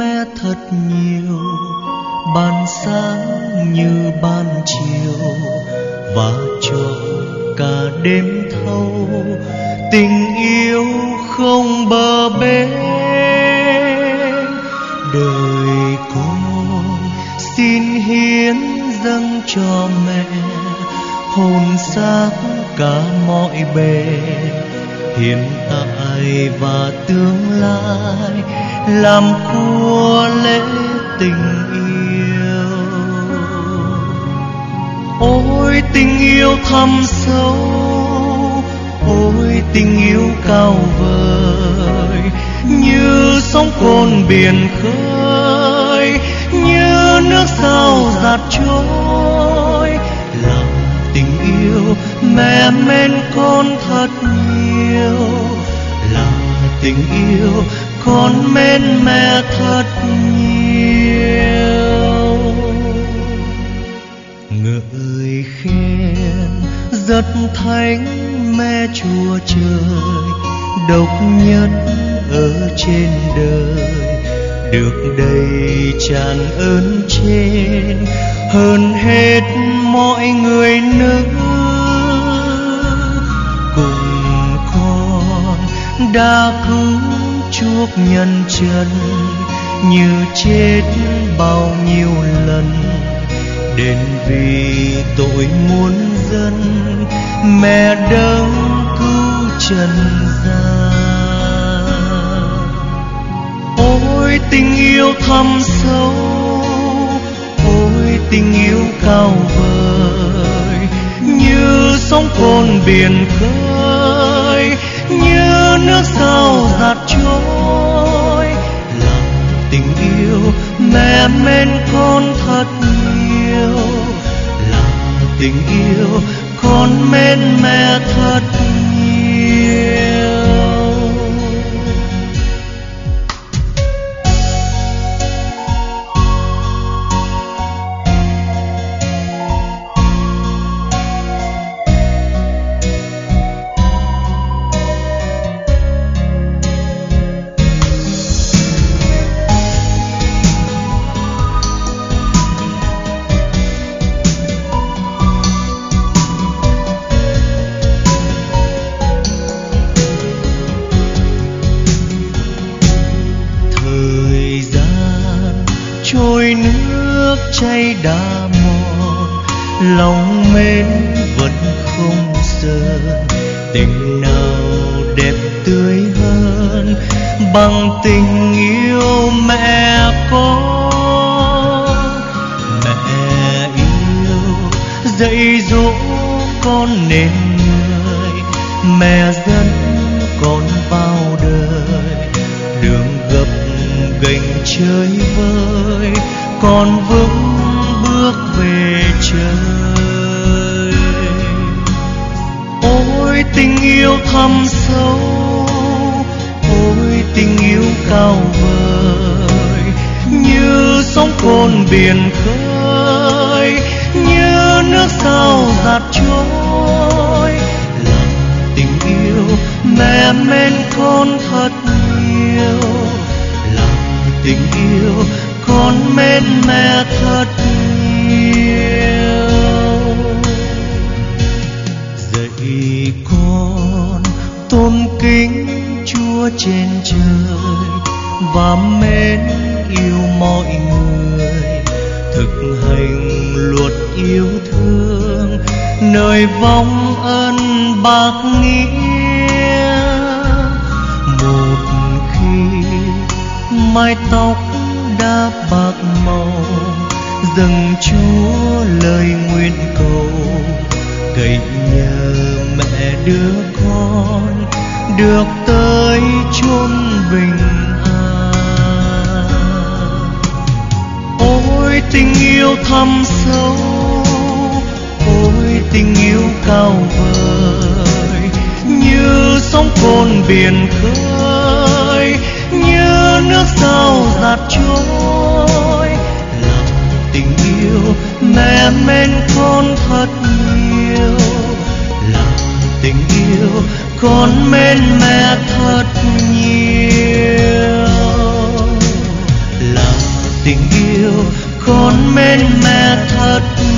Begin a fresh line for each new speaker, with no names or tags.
Mẹ thật nhiều, ban sáng như ban chiều, và cho cả đêm thâu tình yêu không bờ bến. Đời con xin hiến dâng cho mẹ, hồn xác cả mọi bề hiện tại và tương lai, làm của lễ tình yêu. Ôi tình yêu thâm sâu, ôi tình yêu cao vời, như sóng cồn biển khơi, như nước sao giạt trôi. Là tình yêu mẹ mến con thật nhiều là tình yêu con mến mẹ thật nhiều. Ngợi khen rất thánh mẹ chúa trời, độc nhất ở trên đời. Được đầy tràn ơn trên, hơn hết mọi người đã cứu chuộc nhân trần như chết bao nhiêu lần. Đền vì tội muôn dân, mẹ đấng cứu trần gian. Ôi tình yêu thâm sâu, ôi tình yêu cao vời, như sóng cồn biển khơi nước sao giạt trôi. Là tình yêu mẹ mến con thật nhiều. Là tình yêu con mến mẹ thật nhiều cháy đã mòn lòng mến vẫn không dần tình nào đẹp tươi hơn bằng tình yêu mẹ con mẹ yêu, dạy dỗ con nên người mẹ dẫn con vào đời, đường gập gành chơi vơi con vững bước về trời. Ôi, tình yêu thâm sâu, ôi, tình yêu cao vời, như sóng cồn biển khơi, như nước sao giạt trôi. Là tình yêu mẹ men con thật nhiều là tình yêu con mến mẹ thật nhiều. Dạy con tôn kính chúa trên trời và mến yêu mọi người. Thực hành luật yêu thương, nơi vong ân bạc nghĩa. Một khi mái tóc đã bạc màu. Dâng chúa lời nguyện cầu, cậy nhờ mẹ đứa con được tới chốn bình an. Ôi tình yêu thâm sâu, ôi tình yêu cao vời, như sóng cồn biển khơi nước sao giạt trôi, lòng tình yêu mẹ mến con thật nhiều. Lòng tình yêu con mến mẹ thật nhiều. Lòng tình yêu con mến mẹ thật nhiều